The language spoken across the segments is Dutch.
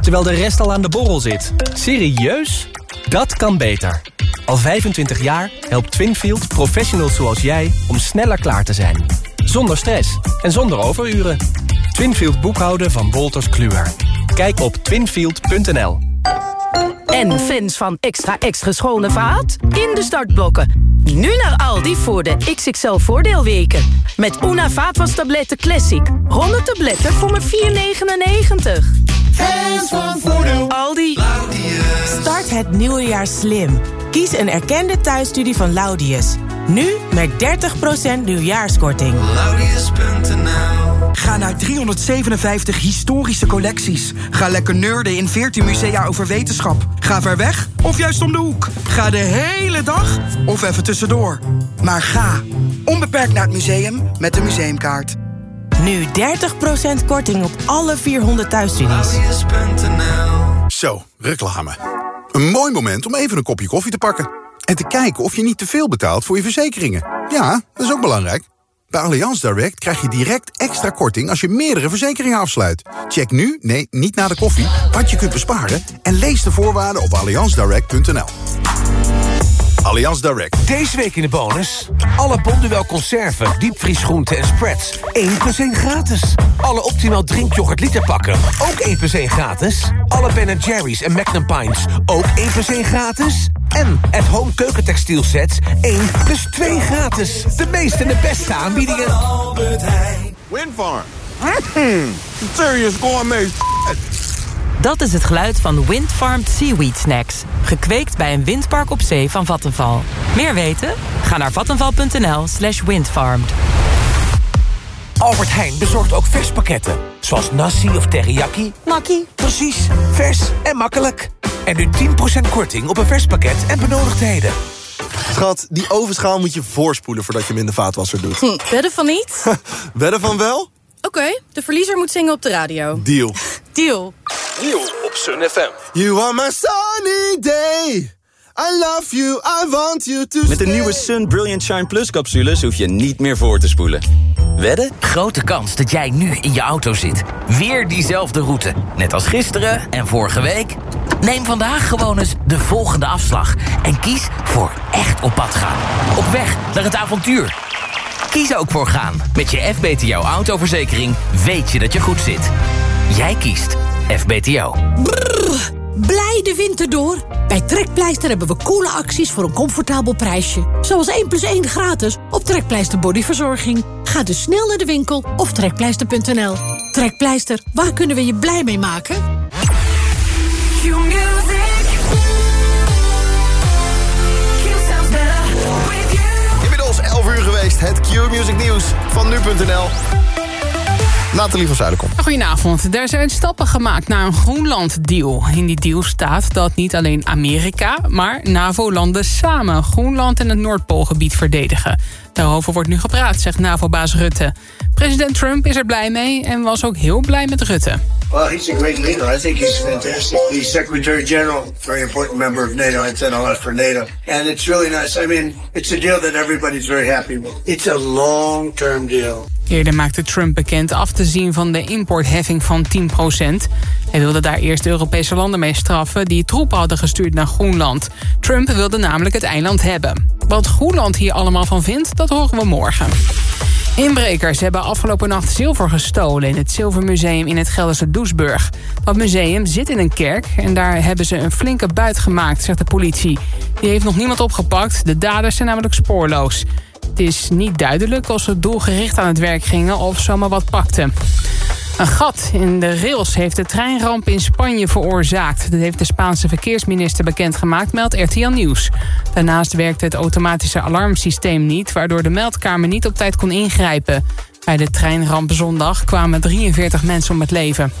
terwijl de rest al aan de borrel zit. Serieus? Dat kan beter. Al 25 jaar helpt Twinfield professionals zoals jij om sneller klaar te zijn. Zonder stress en zonder overuren. Twinfield boekhouden van Wolters Kluwer. Kijk op twinfield.nl. En fans van extra extra schone vaat? In de startblokken. Nu naar Aldi voor de XXL voordeelweken. Met Una vaatwastabletten Classic. 100 tabletten voor maar 4,99. Fans van Voordeel. Aldi. Start het nieuwe jaar slim. Kies een erkende thuisstudie van Laudius. Nu met 30% nieuwjaarskorting. Laudius.nl Ga naar 357 historische collecties. Ga lekker nerden in 14 musea over wetenschap. Ga ver weg of juist om de hoek. Ga de hele dag of even tussendoor. Maar ga onbeperkt naar het museum met de museumkaart. Nu 30% korting op alle 400 thuisstudies. Zo, reclame. Een mooi moment om even een kopje koffie te pakken. En te kijken of je niet te veel betaalt voor je verzekeringen. Ja, dat is ook belangrijk. Bij Allianz Direct krijg je direct extra korting als je meerdere verzekeringen afsluit. Check nu, nee, niet na de koffie, wat je kunt besparen... en lees de voorwaarden op allianzdirect.nl. Allianz Direct. Deze week in de bonus. Alle Bonduel conserven, diepvriesgroenten en spreads. 1 plus 1 gratis. Alle Optimal drinkyoghurt literpakken. Ook 1 plus 1 gratis. Alle Ben Jerry's en Magnum Pints. Ook 1 plus 1 gratis. En at home keukentextiel sets 1 plus 2 gratis. De meeste en de beste aanbiedingen. Windfarm. Mm, serious gourmet Dat is het geluid van Windfarmed Seaweed Snacks. Gekweekt bij een windpark op zee van Vattenval. Meer weten? Ga naar vattenval.nl slash windfarmed. Albert Heijn bezorgt ook verspakketten. Zoals nasi of teriyaki. Makkie. Precies, vers en makkelijk. En nu 10% korting op een verspakket en benodigdheden. Schat, die ovenschaal moet je voorspoelen voordat je hem in de vaatwasser doet. Hm, wedden van niet? wedden van wel? Oké, de verliezer moet zingen op de radio. Deal. Deal. Deal op Sun FM. You are my sunny day. I love you, I want you to Met de nieuwe Sun Brilliant Shine Plus capsules hoef je niet meer voor te spoelen. Wedden? Grote kans dat jij nu in je auto zit. Weer diezelfde route. Net als gisteren en vorige week. Neem vandaag gewoon eens de volgende afslag. En kies voor echt op pad gaan. Op weg naar het avontuur. Kies ook voor gaan. Met je FBTO autoverzekering weet je dat je goed zit. Jij kiest FBTO. Brrr, blij de winter door. Bij Trekpleister hebben we coole acties voor een comfortabel prijsje. Zoals 1 plus 1 gratis op Trekpleister Bodyverzorging. Ga dus snel naar de winkel of trekpleister.nl. Trekpleister, waar kunnen we je blij mee maken? Inmiddels 11 uur geweest, het Q-Music Nieuws van nu.nl. Nathalie van Zuiderkom. Goedenavond. Er zijn stappen gemaakt naar een Groenland-deal. In die deal staat dat niet alleen Amerika, maar NAVO-landen samen Groenland en het Noordpoolgebied verdedigen. Daarover wordt nu gepraat, zegt NAVO-baas Rutte. President Trump is er blij mee en was ook heel blij met Rutte. Well, he's a great leader. I think he's fantastic. He's Secretary General, very important member of NATO. I've done a lot for NATO. And it's really nice. I mean, it's a deal that everybody's very happy with. It's a long-term deal. Eerder maakte Trump bekend af te zien van de importheffing van 10% Hij wilde daar eerst Europese landen mee straffen... die troepen hadden gestuurd naar Groenland. Trump wilde namelijk het eiland hebben. Wat Groenland hier allemaal van vindt, dat horen we morgen. Inbrekers hebben afgelopen nacht zilver gestolen... in het Zilvermuseum in het Gelderse Doesburg. Dat museum zit in een kerk en daar hebben ze een flinke buit gemaakt, zegt de politie. Die heeft nog niemand opgepakt, de daders zijn namelijk spoorloos. Het is niet duidelijk of ze doelgericht aan het werk gingen of zomaar wat pakten. Een gat in de rails heeft de treinramp in Spanje veroorzaakt. Dat heeft de Spaanse verkeersminister bekendgemaakt, meldt RTL Nieuws. Daarnaast werkte het automatische alarmsysteem niet... waardoor de meldkamer niet op tijd kon ingrijpen. Bij de treinramp zondag kwamen 43 mensen om het leven.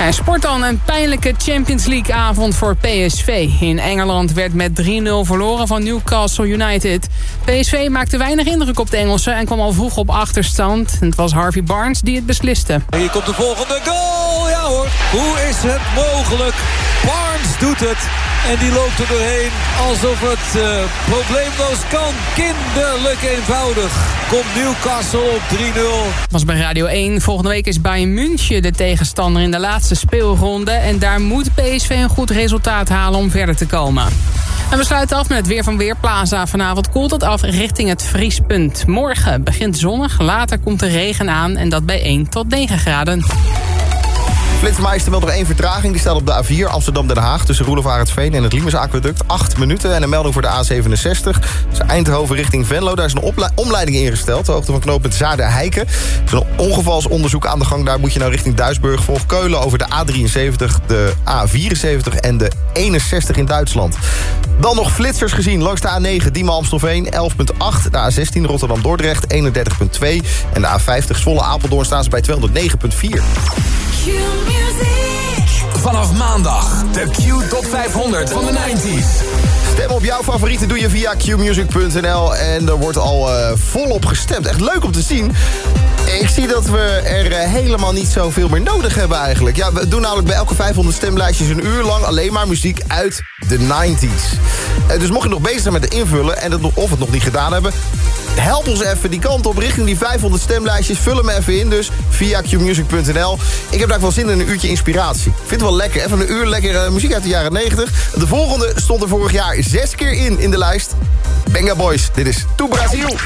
En sport dan een pijnlijke Champions League avond voor PSV. In Engeland werd met 3-0 verloren van Newcastle United. PSV maakte weinig indruk op de Engelsen en kwam al vroeg op achterstand. Het was Harvey Barnes die het besliste. Hier komt de volgende goal. Ja hoor, hoe is het mogelijk? Barnes doet het. En die loopt er doorheen alsof het uh, probleemloos kan. Kinderlijk eenvoudig. Komt Newcastle op 3-0. Was bij Radio 1. Volgende week is Bayern München de tegenstander in de laatste speelronde. En daar moet PSV een goed resultaat halen om verder te komen. En we sluiten af met het weer van Weerplaza. Vanavond koelt het af richting het vriespunt. Morgen begint zonnig, later komt de regen aan... en dat bij 1 tot 9 graden. Flitsmeister meldt nog één vertraging. Die staat op de A4 Amsterdam-Den Haag... tussen Roelof Arendsveen en het Liemersaqueduct. 8 minuten. En een melding voor de A67. Dus Eindhoven richting Venlo. Daar is een omleiding ingesteld. De hoogte van knooppunt Zaarden-Heiken. Er is een ongevalsonderzoek aan de gang. Daar moet je nou richting Duisburg. Volg Keulen over de A73, de A74 en de 61 in Duitsland. Dan nog flitsers gezien langs de A9 Diemen Amstelveen 11.8. De A16 Rotterdam-Dordrecht 31.2. En de A50 Zwolle Apeldoorn staan ze bij 209.4. Vanaf maandag de Q Top 500 van de 90s. Stem op jouw favorieten doe je via qmusic.nl en er wordt al uh, volop gestemd. Echt leuk om te zien. Ik zie dat we er uh, helemaal niet zoveel meer nodig hebben eigenlijk. Ja, we doen namelijk bij elke 500 stemlijstjes een uur lang alleen maar muziek uit de 90s. Uh, dus mocht je nog bezig zijn met invullen en het of het nog niet gedaan hebben... help ons even die kant op richting die 500 stemlijstjes. Vul hem even in dus via qmusic.nl. Ik heb daar wel zin in een uurtje inspiratie. Vind het wel lekker. Even een uur lekkere muziek uit de jaren 90. De volgende stond er vorig jaar zes keer in in de lijst. Benga Boys, dit is To Brazil.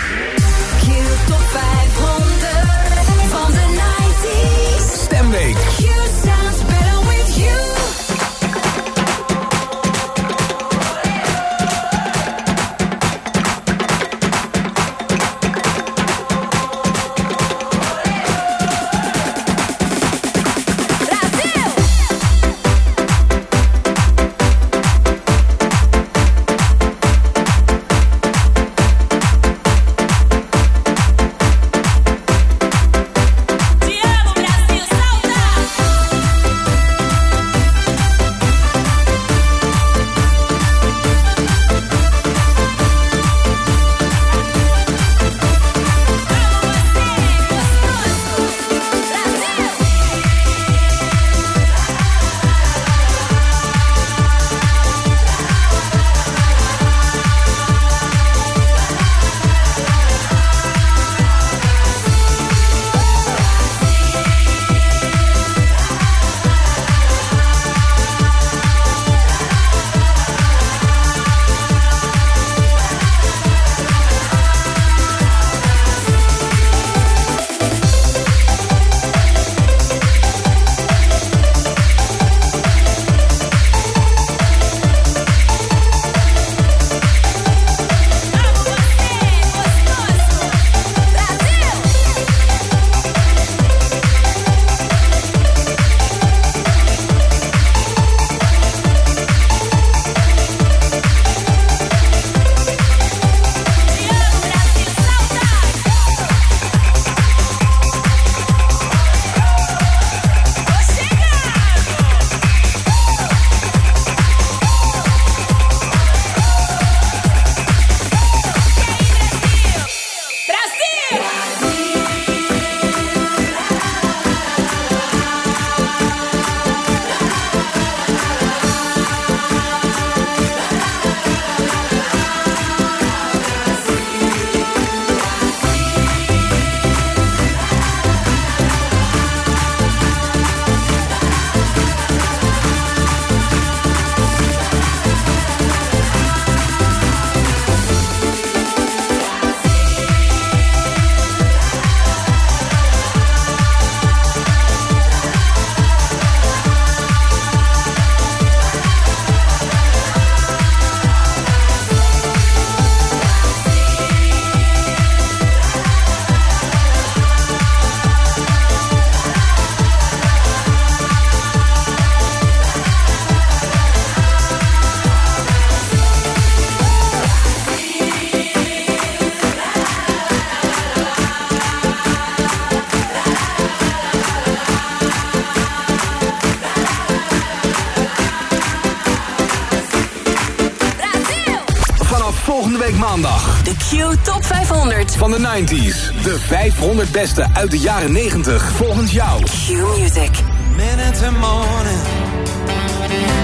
De Q Top 500 van de 90s. De 500 beste uit de jaren 90 volgens jou. Q Music. Minute morning.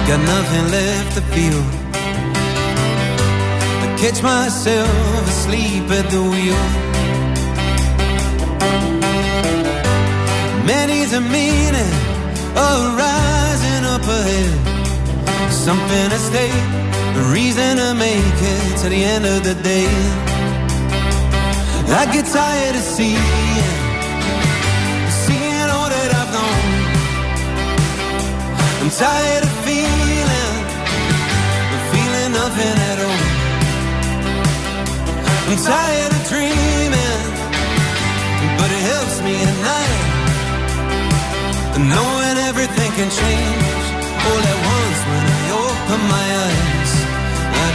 got nothing left to feel. I catch myself asleep at the wheel. Many's a meaning of rising up ahead. Something to stay, a reason to make it to the end of the day. I get tired of seeing, seeing all that I've known. I'm tired of feeling, feeling nothing at all. I'm tired of dreaming, but it helps me at night. Knowing everything can change all at once when I open my eyes.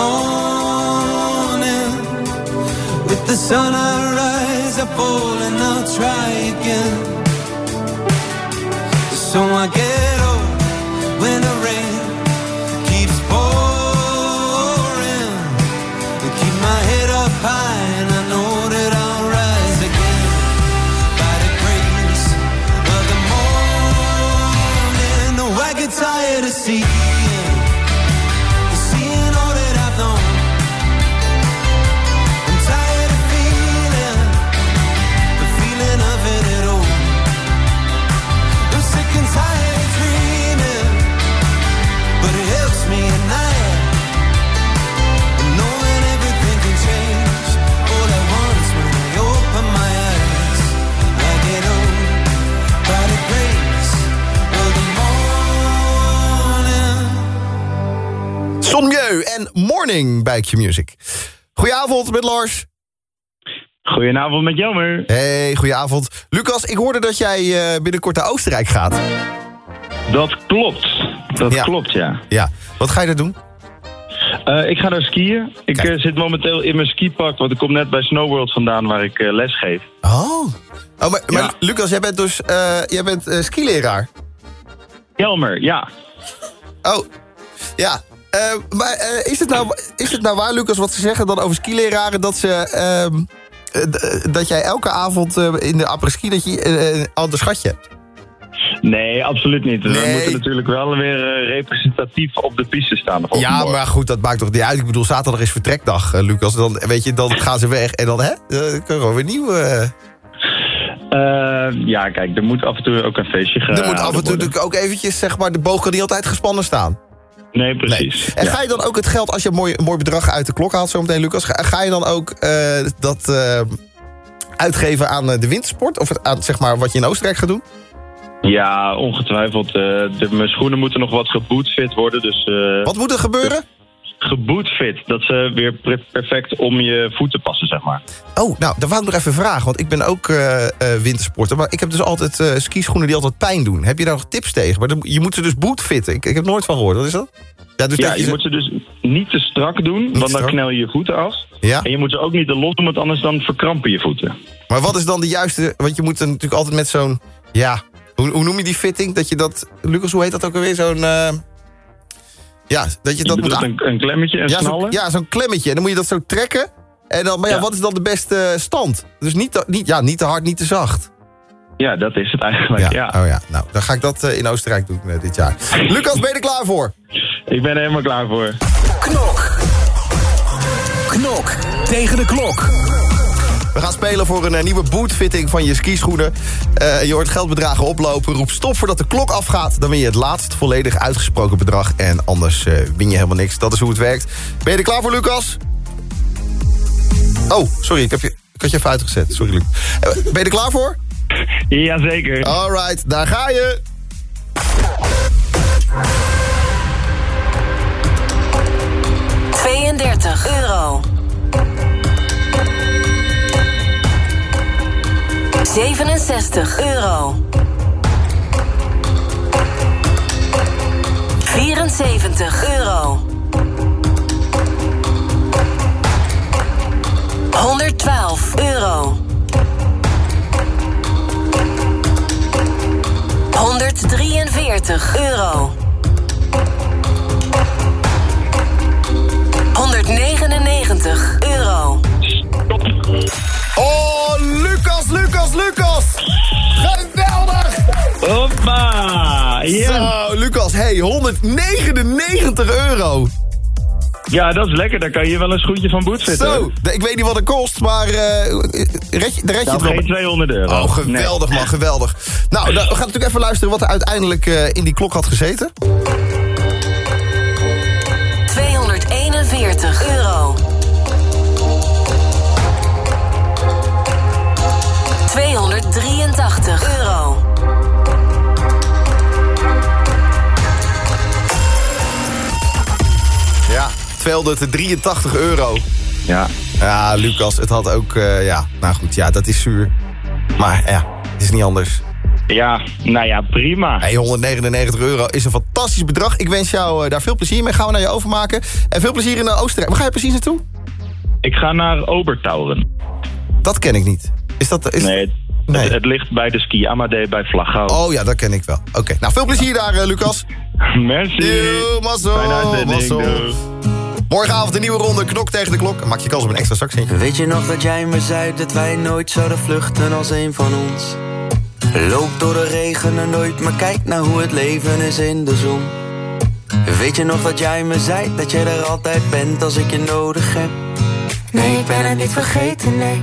morning, with the sun I rise, I fall and I'll try again. So I get Morning bij Q-Music. Goedenavond met Lars. Goedenavond met Jelmer. Hey, goedenavond. Lucas, ik hoorde dat jij eh, binnenkort naar Oostenrijk gaat. Dat klopt. Dat klopt, ja. Ja, wat ga je daar doen? Eh, ik ga daar skiën. Ik eh, zit momenteel in mijn skipak, want ik kom net bij Snowworld vandaan waar ik eh, les geef. Oh. Oh, maar, maar Lucas, jij bent dus jij bent, skileraar? Jelmer, ja. Oh, ja. Eh, maar eh, is, het nou, is het nou waar, Lucas, wat ze zeggen dan over skileraren... dat, ze, ehm, eh, dat jij elke avond in de après-ski dat je een ander schatje hebt? Nee, absoluut niet. We moeten natuurlijk wel weer representatief op de piste staan. Ja, morgen. maar goed, dat maakt toch niet uit. Ik bedoel, zaterdag is vertrekdag, Lucas. Dan, weet je, dan gaan ze weg en dan, hè? Dan kunnen we weer nieuw... ja, kijk, er moet af en toe ook een feestje gaan. er moet af en toe ook eventjes, zeg maar, de boog kan niet altijd gespannen staan. Nee, precies. En Ja. ga je dan ook het geld, als je een mooi, een mooi bedrag uit de klok haalt zometeen, Lucas... ga, ga je dan ook eh, dat eh, uitgeven aan eh, de wintersport? Of het, aan zeg maar, wat je in Oostenrijk gaat doen? Ja, ongetwijfeld. de, mijn schoenen moeten nog wat gebootfit worden. Dus, Wat moet er gebeuren? Gebootfit. Dat ze weer perfect om je voeten passen, zeg maar. Oh, nou, dat wou ik nog even vragen. Want ik ben ook eh, eh, wintersporter. Maar ik heb dus altijd eh skischoenen die altijd pijn doen. Heb je daar nog tips tegen? Maar je moet ze dus bootfitten. Ik, ik heb nooit van gehoord. Wat is dat? Ja, dus ja, je ze- moet ze dus niet te strak doen, want dan strak. knel je je voeten af. Ja. En je moet ze ook niet te los doen, want anders dan verkrampen je voeten. Maar wat is dan de juiste... Want je moet er natuurlijk altijd met zo'n... Ja, hoe, hoe noem je die fitting? Dat je dat... Lucas, hoe heet dat ook alweer? Zo'n... ja, dat je Je dat moet... een, een klemmetje, een ja, zo'n snallen? ja, zo'n klemmetje. En dan moet je dat zo trekken. En dan, maar ja, Ja. wat is dan de beste stand? Dus niet te, niet, ja, niet te hard, niet te zacht. Ja, dat is het eigenlijk, ja. Oh ja, nou, dan ga ik dat eh, in Oostenrijk doen eh, dit jaar. Lucas, ben je er klaar voor? Ik ben er helemaal klaar voor. Knok. Knok tegen de klok. We gaan spelen voor een eh, nieuwe bootfitting van je skischoenen. Eh, je hoort geldbedragen oplopen. Roep stop voordat de klok afgaat. Dan win je het laatst volledig uitgesproken bedrag. En anders eh, win je helemaal niks. Dat is hoe het werkt. Ben je er klaar voor, Lucas? Oh, sorry. Ik, heb je, ik had je even uitgezet. Sorry, Luc. Ben je er klaar voor? Jazeker. Alright, daar ga je. 67 euro. 74 euro. 112 euro. 143 euro. 199 euro. Oh! Lucas, Lucas, Lucas! Geweldig! Hoppa! Ja. Zo, Lucas, hey, 199 euro. Ja, dat is lekker. Dan kan je wel een schoentje van boet zitten. Zo, de- ik weet niet wat het kost, maar eh red je, daar red je Nou, het wel geen bij. 200 euro. Oh, geweldig man, geweldig. Nou, dan, we gaan natuurlijk even luisteren wat er uiteindelijk eh, in die klok had gezeten. 241 euro. 283 euro. Ja, 283 euro. Ja. Ja, Lucas, het had ook, eh, ja, nou goed, ja, dat is zuur. Maar ja, het is niet anders. Ja, nou ja, prima. Hey, 199 euro is een fantastisch bedrag. Ik wens jou eh, daar veel plezier mee. Gaan we naar je overmaken. En veel plezier in eh, Oostenrijk. Waar ga je precies naartoe? Ik ga naar Obertauren. Dat ken ik niet. Is dat... Is... Nee, het, Het, het ligt bij de ski Amadee bij Vlagouw. Oh ja, dat ken ik wel. Oké, nou veel plezier daar, eh, Lucas. Merci. Yo, mazzel. Doei. Morgenavond een nieuwe ronde, knok tegen de klok. En maak je kans op een extra zakcentje. Weet je nog dat jij me zei dat wij nooit zouden vluchten als een van ons? Loop door de regen en nooit, maar kijk naar hoe het leven is in de zon. Weet je nog dat jij me zei dat jij er altijd bent als ik je nodig heb? Nee, ik ben het niet vergeten, nee.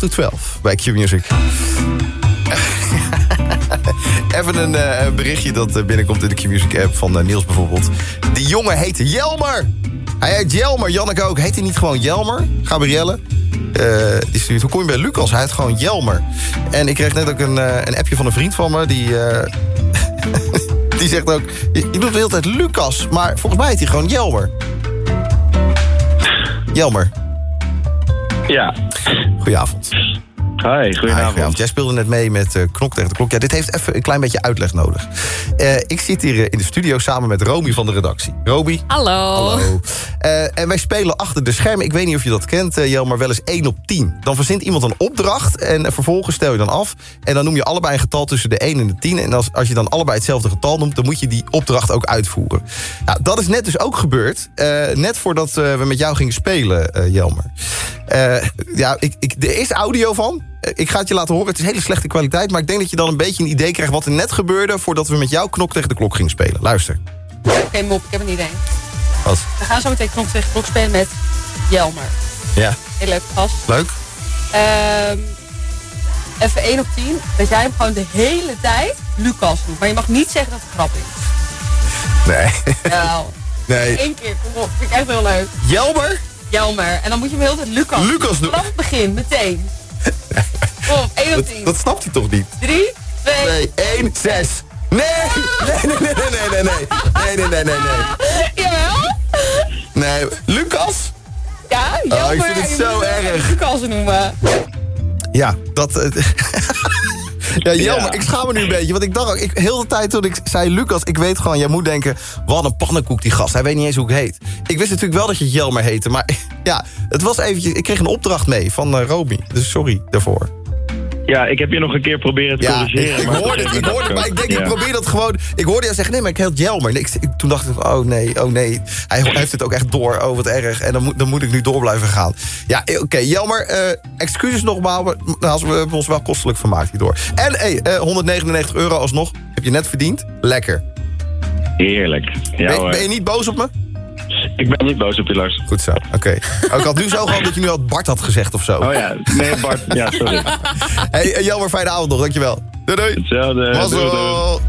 To 12 bij Q Music. Even een eh, berichtje dat eh, binnenkomt in de Q Music app van eh, Niels bijvoorbeeld. Die jongen heet Jelmer. Hij heet Jelmer, Janneke ook. Heet hij niet gewoon Jelmer? Gabrielle? Eh, die stuurt, hoe kom je bij Lucas? Hij heet gewoon Jelmer. En ik kreeg net ook een, een appje van een vriend van me... die, die zegt ook... Je, je doet de hele tijd Lucas, maar volgens mij heet hij gewoon Jelmer. Jelmer. Ja. Goedenavond. Hi, goedenavond. Jij speelde net mee met eh, Knok tegen de Klok. Ja, dit heeft even een klein beetje uitleg nodig. Eh, ik zit hier eh, in de studio samen met Romy van de redactie. Romy. Hallo. Hallo. Eh, en wij spelen achter de schermen. Ik weet niet of je dat kent, eh, Jel, maar wel eens 1 op 10. Dan verzint iemand een opdracht en vervolgens stel je dan af. En dan noem je allebei een getal tussen de 1 en de 10. En als, als je dan allebei hetzelfde getal noemt... dan moet je die opdracht ook uitvoeren. Dat is net dus ook gebeurd. eh, net voordat we met jou gingen spelen, Jelmer. Ja, ik, ik, er is audio van. Ik ga het je laten horen. Het is hele slechte kwaliteit. Maar ik denk dat je dan een beetje een idee krijgt wat er net gebeurde... voordat we met jou knok tegen de klok gingen spelen. Luister. Oké, mop, ik heb een idee. Wat? We gaan zo meteen knop tegen klok spelen met Jelmer. Ja, Heel leuk gast. leuk. Ehm, even 1 op 10. Dat jij hem gewoon de hele tijd Lucas noemt. Maar je mag niet zeggen dat het grap is. Nee. Ja. Nee. Eén keer, kom op. Vind ik echt heel leuk. Jelmer? Jelmer. En dan moet je hem heel de tijd Lucas Lucas noemen. Vanaf het begin, meteen. Kom op, 1 op Dat, 10. dat snapt hij toch niet? 3, 2, Nee, 1, 6. Nee! Nee, nee, nee, nee, nee, nee, nee. Nee, nee, nee, nee, nee. Jawel? Nee, Lucas? Ja, Oh, Jelmer. ik vind het zo erg. Lucas noemen. Ja, dat... eh, ja, Jelmer, ik schaam me nu een beetje. Want ik dacht ook, ik, heel de tijd toen ik zei Lucas... ik weet gewoon, jij moet denken... wat een pannenkoek die gast. Hij weet niet eens hoe ik heet. Ik wist natuurlijk wel dat je Jelmer heette. Maar ja, het was eventjes... Ik kreeg een opdracht mee van eh Roby. Dus sorry daarvoor. Ja, ik heb je nog een keer proberen te Ja, corrigeren. ik, ik maar hoorde het, ik hoorde het, maar ik denk, ik probeer dat gewoon... Ik hoorde jou zeggen, nee, maar ik heet Jelmer. Ik, ik- toen dacht ik, oh nee, oh nee. Hij heeft het ook echt door, oh wat erg. En dan moet, dan moet ik nu door blijven gaan. Ja, eh, oké, Jelmer, eh, excuses nogmaals. maar, Nou, we hebben ons wel kostelijk vermaakt hierdoor. En hey, eh, 199 euro alsnog, heb je net verdiend. Lekker. Heerlijk. Ja, ben je niet boos op me? Ik ben niet boos op je, Lars. Goed zo, oké. Oh, ik had nu zo gehoopt dat je nu al Bart had gezegd of zo. Oh ja, nee Bart, ja, sorry. hey, eh, Jelmer, fijne avond nog, dankjewel. Doei doei. Hetzelfde. Mazzel.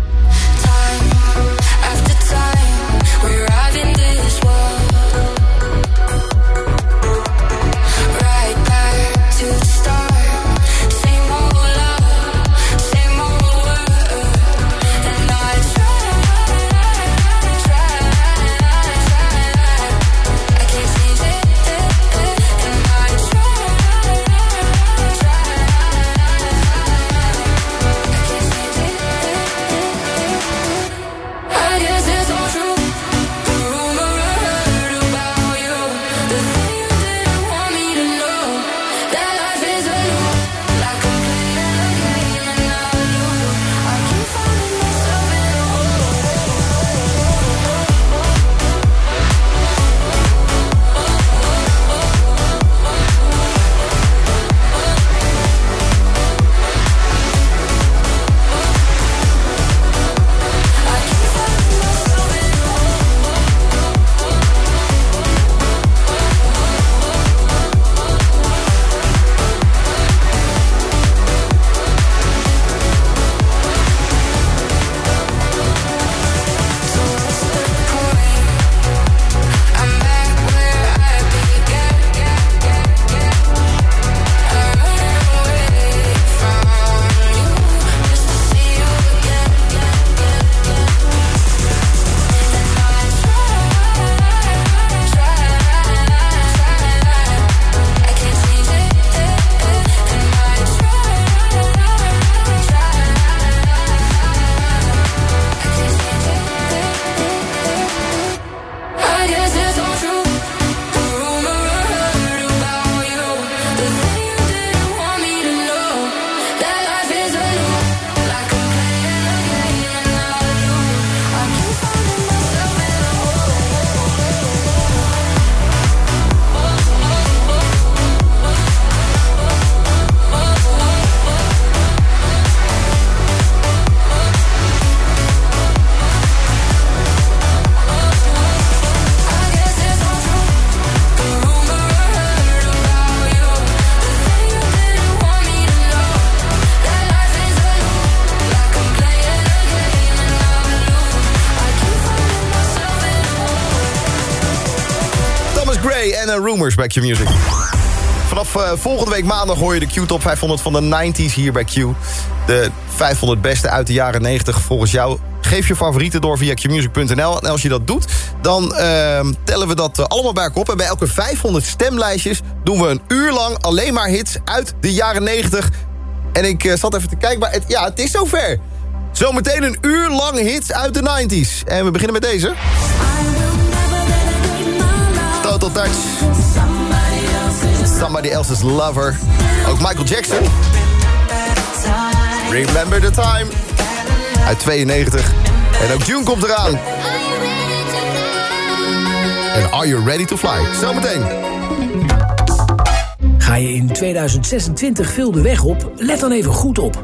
Bij Q Music. Vanaf eh, volgende week maandag hoor je de Q-top 500 van de 90s hier bij Q. De 500 beste uit de jaren 90 volgens jou. Geef je favorieten door via qmusic.nl. En als je dat doet, dan ehm, tellen we dat eh, allemaal bij elkaar op. En bij elke 500 stemlijstjes doen we een uur lang alleen maar hits uit de jaren 90. En ik eh, zat even te kijken, maar het, ja, het is zover. Zometeen een uur lang hits uit de 90s. En we beginnen met deze. Total Touch. Somebody Else's Lover. Ook Michael Jackson. Remember the Time. Uit 92. En ook June komt eraan. En Are You Ready to Fly? Zometeen. Ga je in 2026 veel de weg op? Let dan even goed op.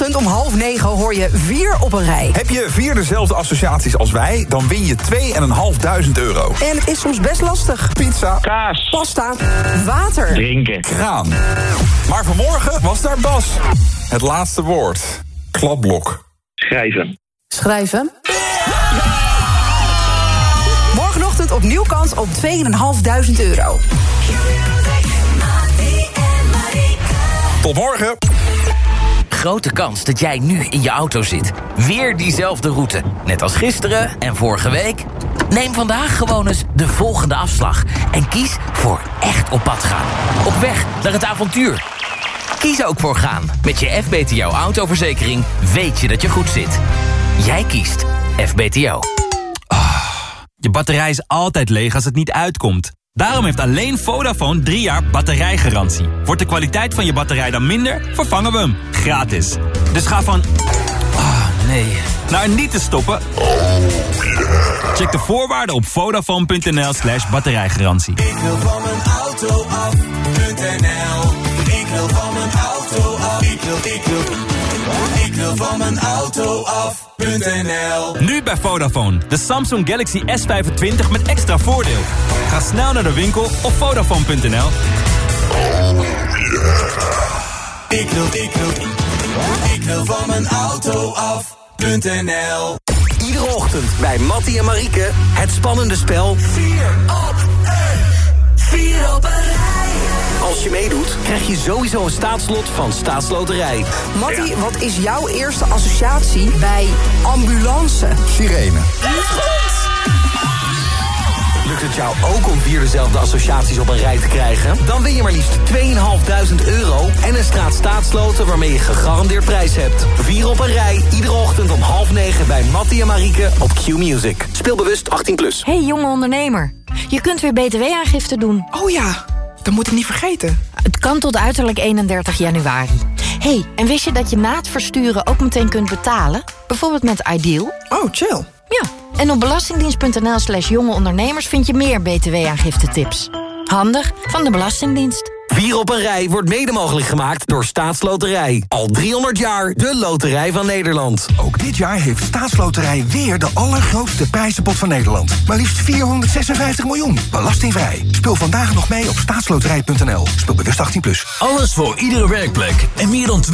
Om half negen hoor je vier op een rij. Heb je vier dezelfde associaties als wij, dan win je 2.500 euro. En het is soms best lastig. Pizza. Kaas. Pasta. Water. Drinken. Kraan. Maar vanmorgen was daar Bas. Het laatste woord. Kladblok. Schrijven. Schrijven. Morgenochtend opnieuw kans op 2.500 euro. Tot morgen. Grote kans dat jij nu in je auto zit. Weer diezelfde route. Net als gisteren en vorige week. Neem vandaag gewoon eens de volgende afslag. En kies voor echt op pad gaan. Op weg naar het avontuur. Kies ook voor gaan. Met je FBTO autoverzekering weet je dat je goed zit. Jij kiest FBTO. Je batterij is altijd leeg als het niet uitkomt. Daarom heeft alleen Vodafone 3 jaar batterijgarantie. Wordt de kwaliteit van je batterij dan minder, vervangen we hem. Gratis. Dus ga van... Ah, nee. Naar niet te stoppen... Check de voorwaarden op vodafone.nl slash batterijgarantie. Ik wil van mijn auto af.nl Ik wil van mijn auto af. Ik wil, ik wil, ik wil van mijn auto af.nl Nu bij Vodafone. De Samsung Galaxy S25 met extra voordeel. Ga snel naar de winkel op vodafone.nl. Ik wil, ik wil, ik wil van mijn auto af.nl Iedere ochtend bij Mattie en Marieke het spannende spel 4 op 1. 4 op een rij. Als je meedoet, krijg je sowieso een staatslot van Staatsloterij. Mattie, wat is jouw eerste associatie bij ambulance? Sirene. Lukt het jou ook om vier dezelfde associaties op een rij te krijgen? Dan win je maar liefst 2.500 euro en een straat staatsloten waarmee je gegarandeerd prijs hebt. Vier op een rij, iedere ochtend om half negen bij Mattie en Marieke op Q-Music. Speelbewust 18+. Plus. Hey jonge ondernemer, je kunt weer btw-aangifte doen. Oh ja, dat moet ik niet vergeten. Het kan tot uiterlijk 31 januari. hey, en wist je dat je na het versturen ook meteen kunt betalen? Bijvoorbeeld met Ideal? Oh, chill. Ja, en op belastingdienst.nl slash jonge ondernemers vind je meer btw-aangifte tips. Handig van de Belastingdienst. Vier op een rij wordt mede mogelijk gemaakt door Staatsloterij. Al 300 jaar de loterij van Nederland. Ook dit jaar heeft Staatsloterij weer de allergrootste prijzenpot van Nederland. Maar liefst 456 miljoen. Belastingvrij. Speel vandaag nog mee op staatsloterij.nl. Speel bewust 18+. Plus. Alles voor iedere werkplek. En meer dan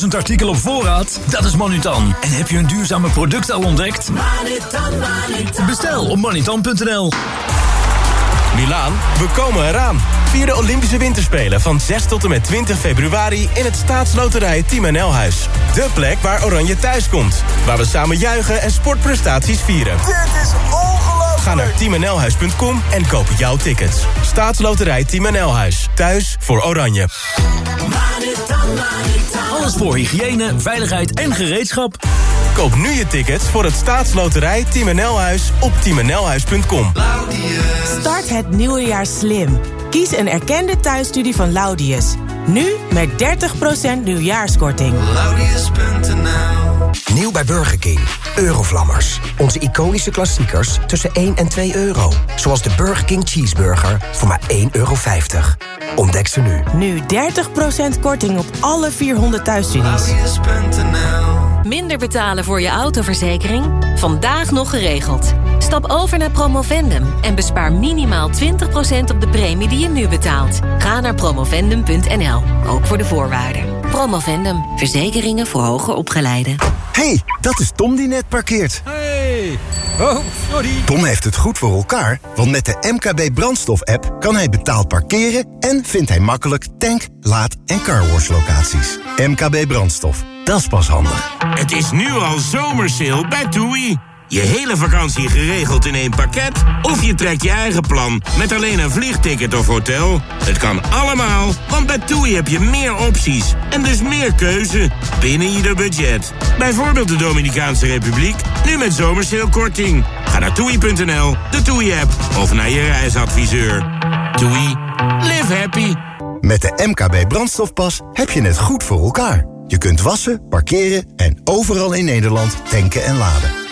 200.000 artikelen op voorraad? Dat is Manutan. En heb je een duurzame product al ontdekt? Manutan, Manutan. Bestel op manutan.nl. Milaan, we komen eraan. Vier de Olympische Winterspelen van 6 tot en met 20 februari... in het staatsloterij Team NL-huis. De plek waar Oranje thuis komt. Waar we samen juichen en sportprestaties vieren. Dit is. Ga naar teamnlhuis.com en koop jouw tickets. Staatsloterij Team NL-huis. Thuis voor Oranje. Alles voor hygiëne, veiligheid en gereedschap. Koop nu je tickets voor het staatsloterij Team NL-huis op teamnlhuis.com. Start het nieuwe jaar slim. Kies een erkende thuisstudie van Laudius. Nu met 30% nieuwjaarskorting. Laudius.nl Nieuw bij Burger King. Eurovlammers. Onze iconische klassiekers tussen 1 en 2 euro. Zoals de Burger King Cheeseburger voor maar 1,50 euro. Ontdek ze nu. Nu 30% korting op alle 400 thuisstudies. Minder betalen voor je autoverzekering? Vandaag nog geregeld. Stap over naar Promovendum en bespaar minimaal 20% op de premie die je nu betaalt. Ga naar promovendum.nl, ook voor de voorwaarden. Promovendum, verzekeringen voor hoger opgeleiden. hey, dat is Tom die net parkeert. Hey. Oh, sorry. Tom heeft het goed voor elkaar, want met de MKB brandstof-app... kan hij betaald parkeren en vindt hij makkelijk tank, laad- en carwash locaties. MKB brandstof, dat is pas handig. Het is nu al zomersale bij TUI. Je hele vakantie geregeld in één pakket? Of je trekt je eigen plan met alleen een vliegticket of hotel? Het kan allemaal, want bij TUI heb je meer opties en dus meer keuze binnen ieder budget. Bijvoorbeeld de Dominicaanse Republiek, nu met zomerseelkorting. Ga naar toei.nl, de TUI-app of naar je reisadviseur. TUI, live happy. Met de MKB Brandstofpas heb je het goed voor elkaar. Je kunt wassen, parkeren en overal in Nederland tanken en laden.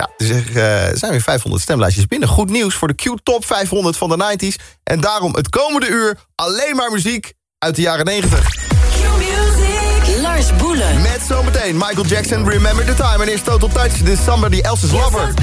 Ja, er eh, zijn weer 500 stemlijstjes binnen. Goed nieuws voor de Q-top 500 van de 90s. En daarom het komende uur alleen maar muziek uit de jaren 90. Lars Boelen. Met zometeen Michael Jackson, Remember the Time. En eerst Total Touch, This Somebody Else's Lover.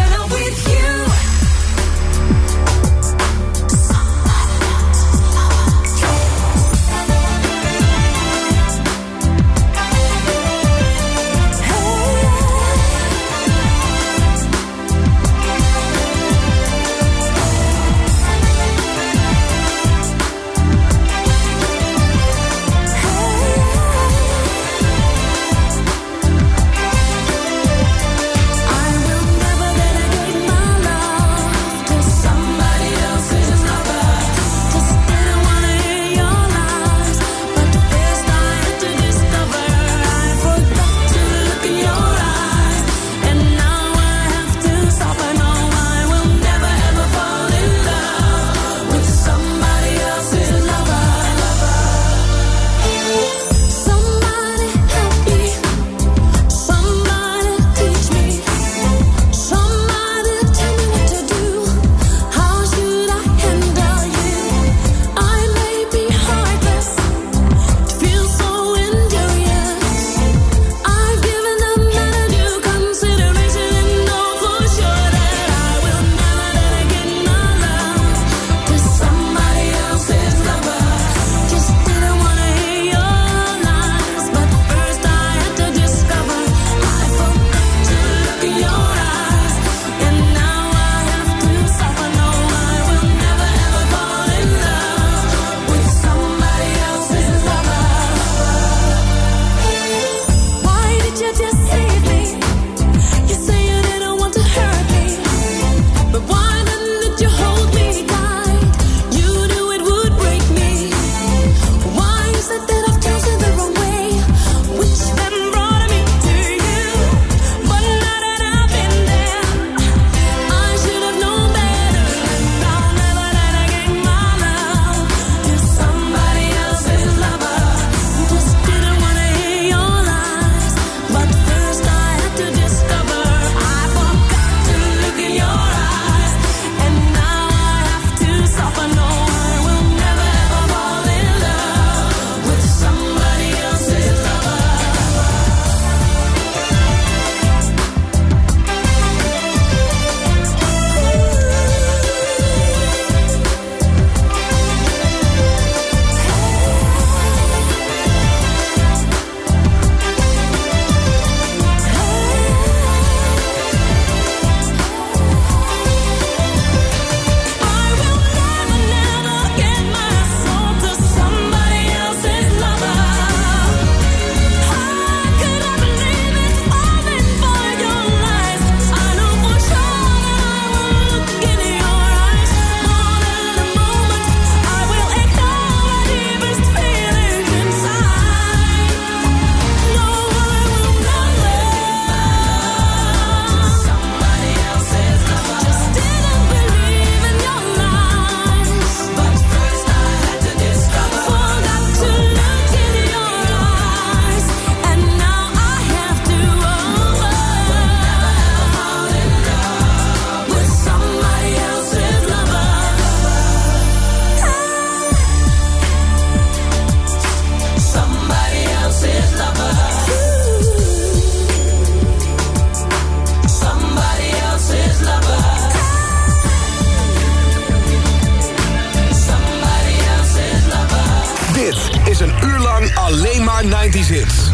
Alleen maar 90s hits.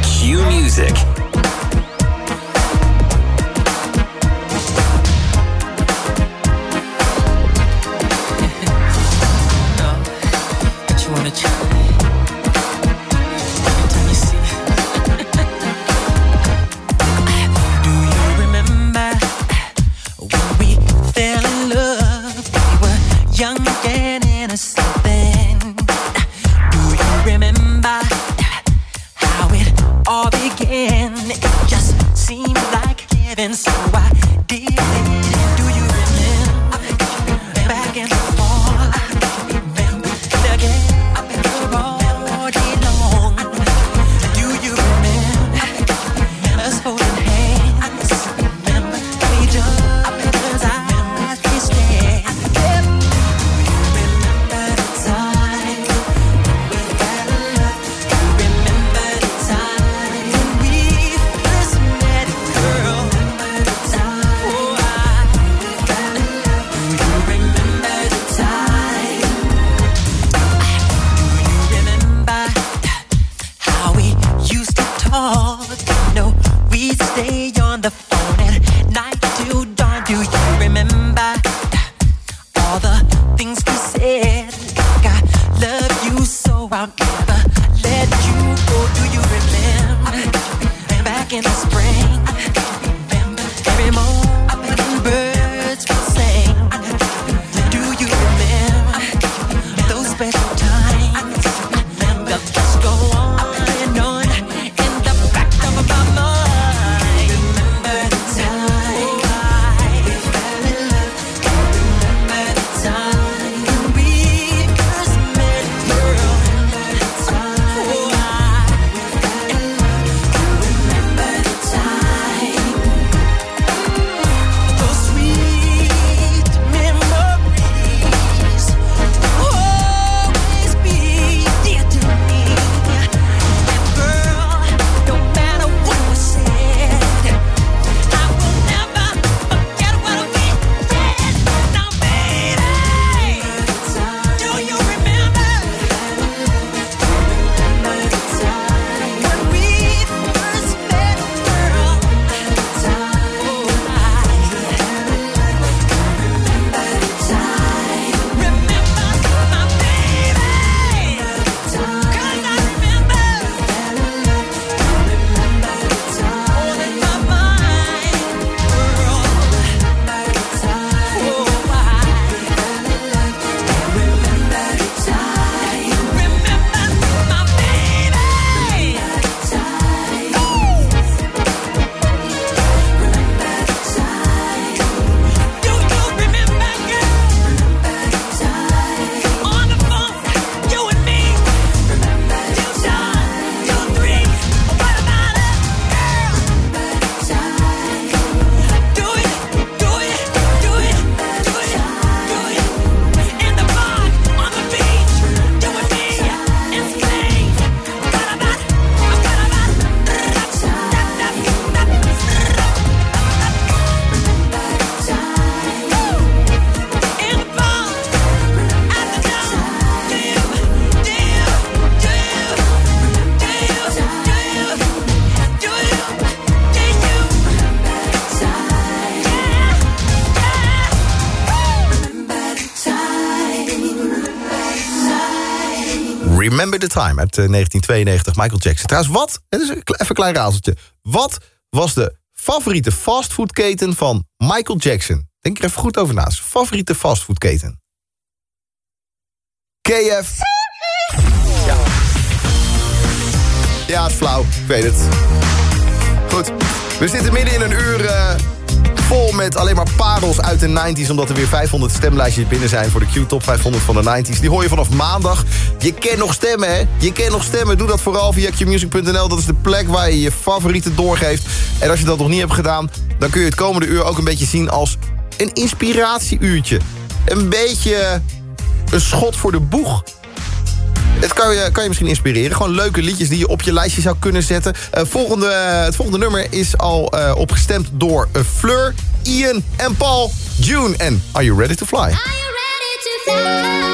Q Music. Remember the Time uit eh, 1992, Michael Jackson. Trouwens, wat, het is even een klein razeltje. Wat was de favoriete fastfoodketen van Michael Jackson? Denk er even goed over na. Zijn Favoriete fastfoodketen? KF. Ja. Ja, het is flauw. Ik weet het. Goed. We zitten midden in een uur eh, vol met alleen maar parels uit de 90s... omdat er weer 500 stemlijstjes binnen zijn voor de Q-top 500 van de 90s. Die hoor je vanaf maandag. Je kent nog stemmen, hè? Je kent nog stemmen. Doe dat vooral via qmusic.nl. Dat is de plek waar je je favorieten doorgeeft. En als je dat nog niet hebt gedaan... dan kun je het komende uur ook een beetje zien als een inspiratieuurtje. Een beetje een schot voor de boeg. Het kan je, kan je misschien inspireren. Gewoon leuke liedjes die je op je lijstje zou kunnen zetten. Eh, volgende, het volgende nummer is al eh, opgestemd door eh, Fleur, Ian en Paul. June en Are You Ready to Fly? Stemweek.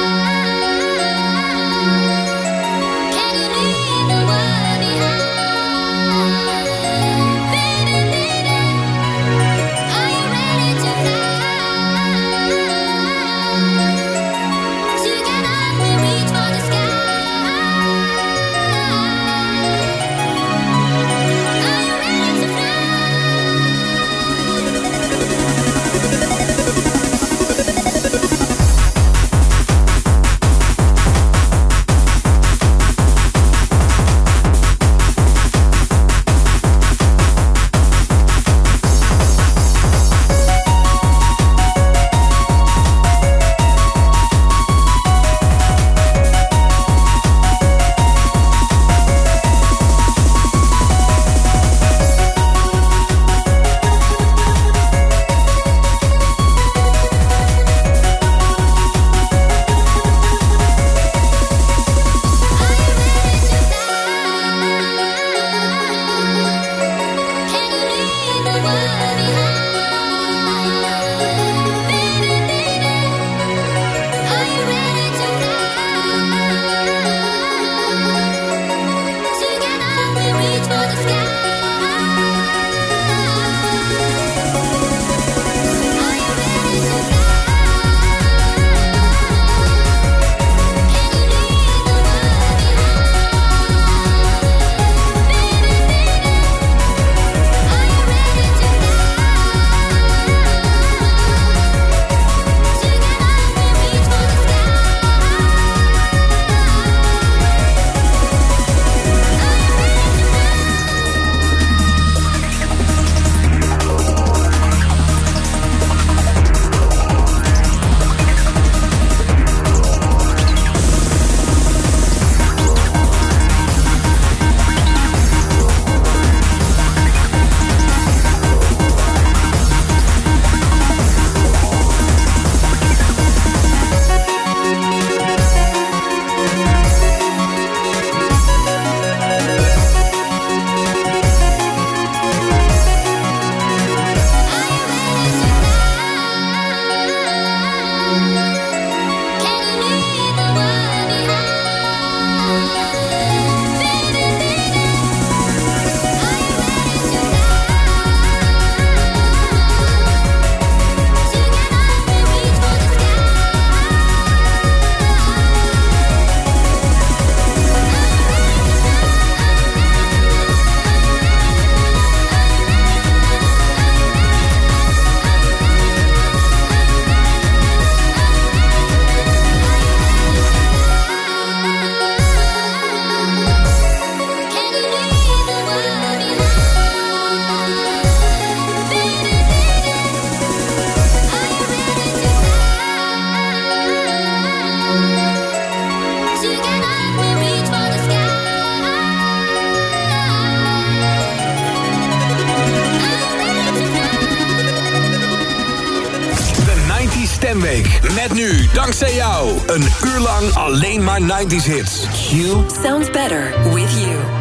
90s hits. Q sounds better with you.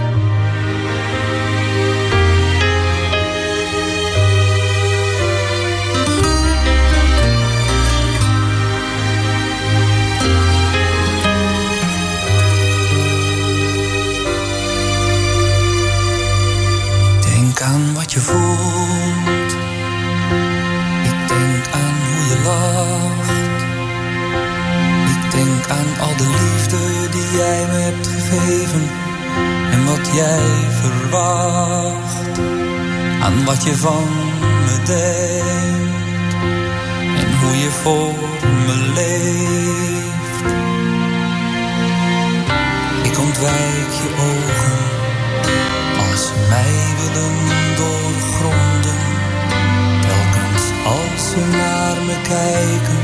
Ze naar me kijken,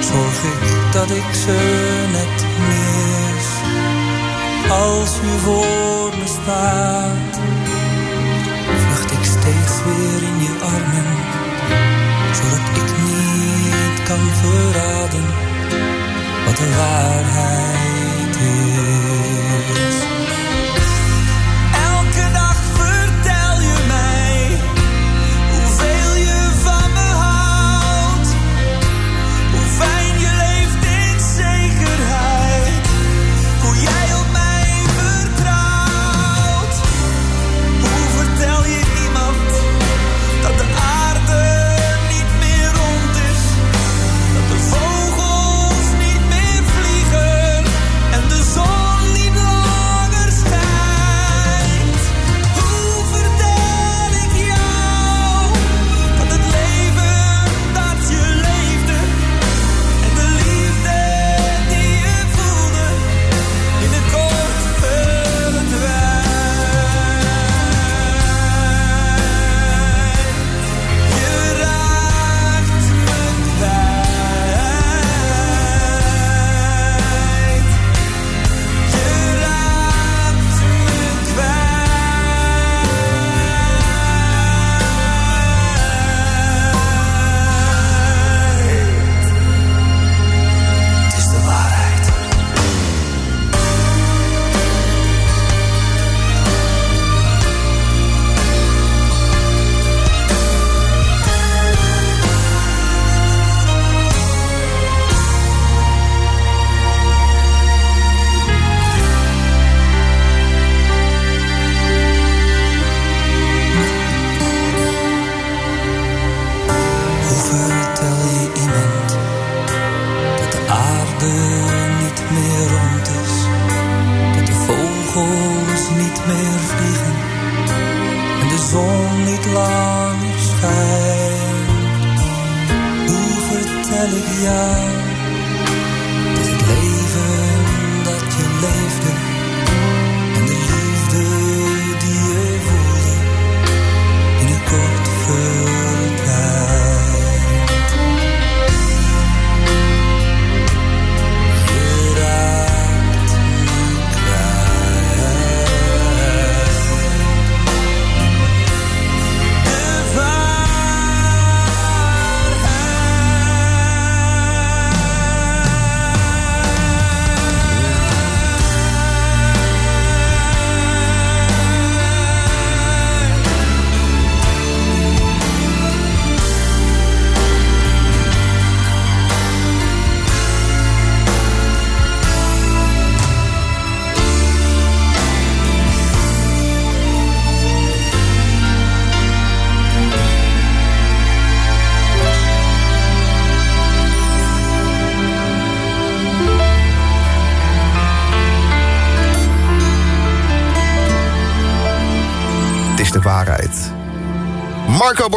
zorg ik dat ik ze net mis. Als u voor me staat, vlucht ik steeds weer in je armen, zodat ik niet kan verraden wat de waarheid is.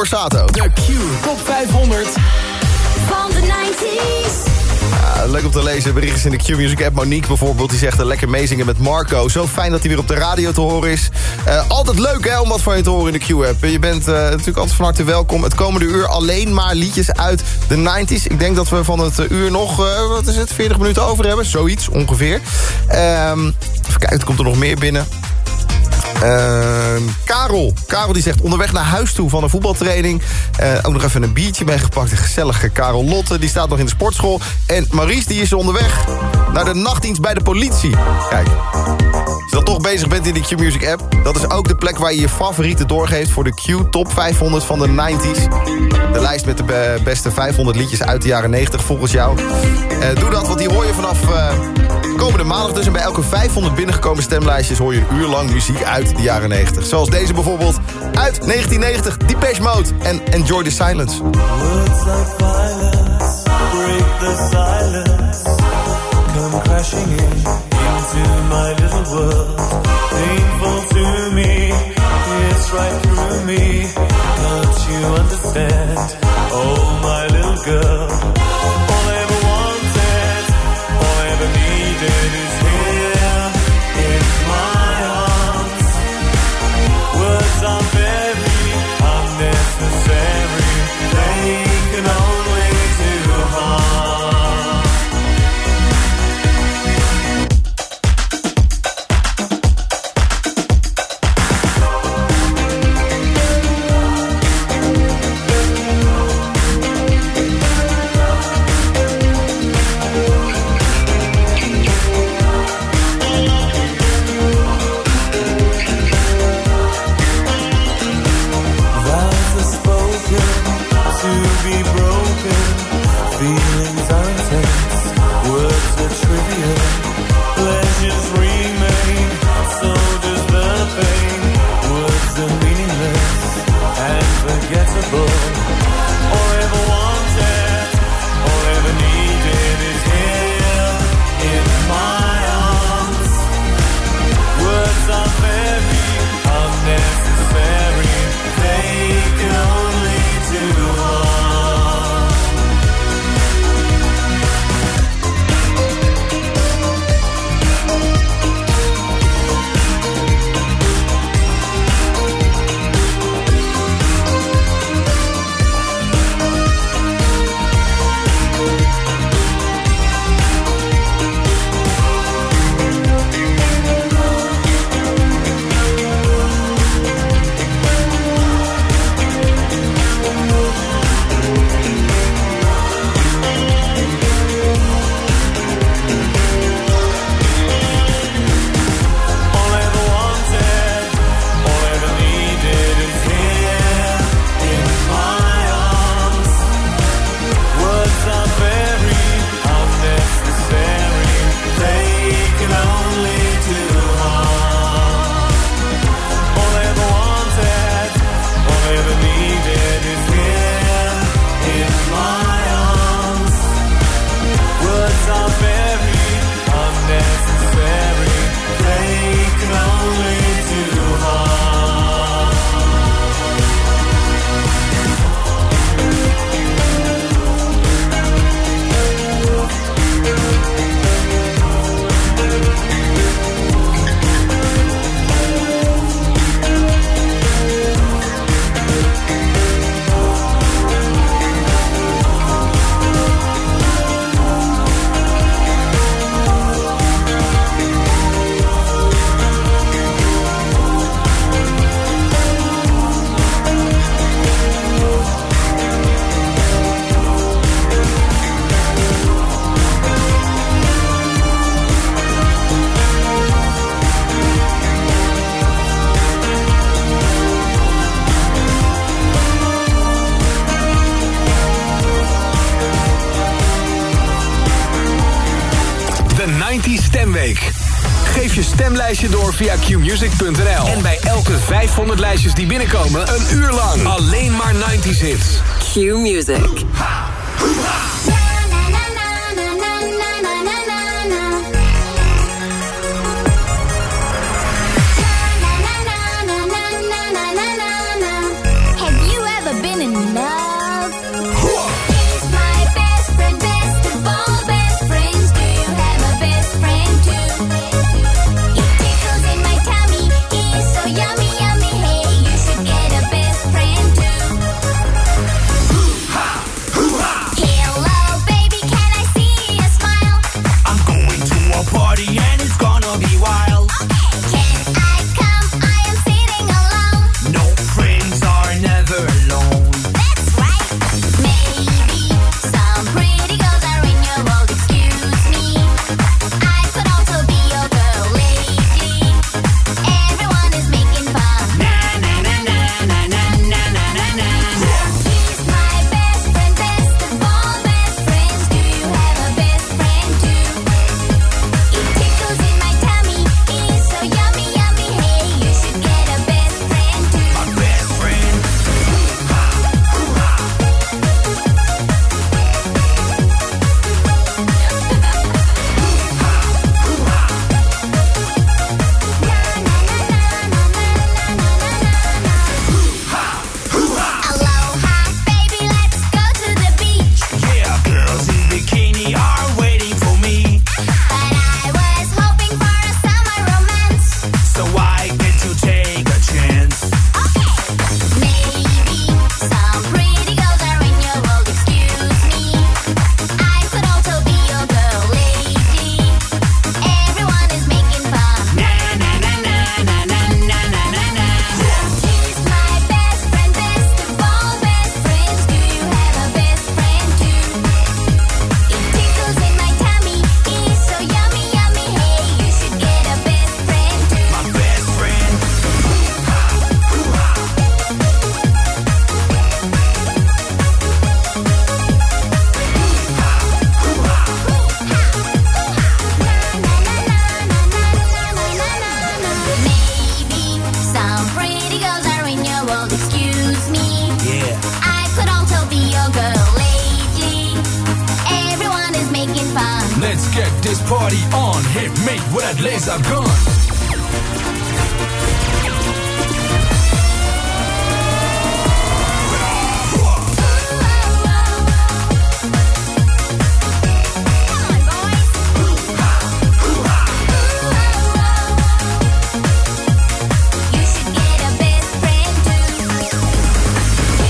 Borsato. De Q Top 500 Van de 90s. Ja, leuk om te lezen. Berichtjes in de Q-Music app. Monique bijvoorbeeld, die zegt... eh, lekker meezingen met Marco. Zo fijn dat hij weer op de radio te horen is. Eh, altijd leuk hè, om wat van je te horen in de Q-app. Je bent eh, natuurlijk altijd van harte welkom. Het komende uur alleen maar liedjes uit de 90s. Ik denk dat we van het uur nog, wat is het, 40 minuten over hebben. Zoiets, ongeveer. Ehm, even kijken, er komt er nog meer binnen. Ehm, Karel. Karel die zegt onderweg naar huis toe van een voetbaltraining. Eh, ook nog even een biertje meegepakt. Een gezellige Karel Lotte. Die staat nog in de sportschool. En Maries die is onderweg naar de nachtdienst bij de politie. Kijk. Dan toch bezig bent in de Q-Music app... dat is ook de plek waar je je favorieten doorgeeft... voor de Q Top 500 van de 90s. De lijst met de be- beste 500 liedjes uit de jaren 90 volgens jou. Eh, doe dat, want die hoor je vanaf eh, komende maandag dus. En bij elke 500 binnengekomen stemlijstjes... hoor je een uur lang muziek uit de jaren 90. Zoals deze bijvoorbeeld uit 1990. Depeche Mode en Enjoy the Silence. The silence. Crashing in into my little world. Painful to me, it's right through me. Don't you understand? Oh, my little girl. Via qmusic.nl. En bij elke 500 lijstjes die binnenkomen, een uur lang alleen maar 90s hits. Q Music.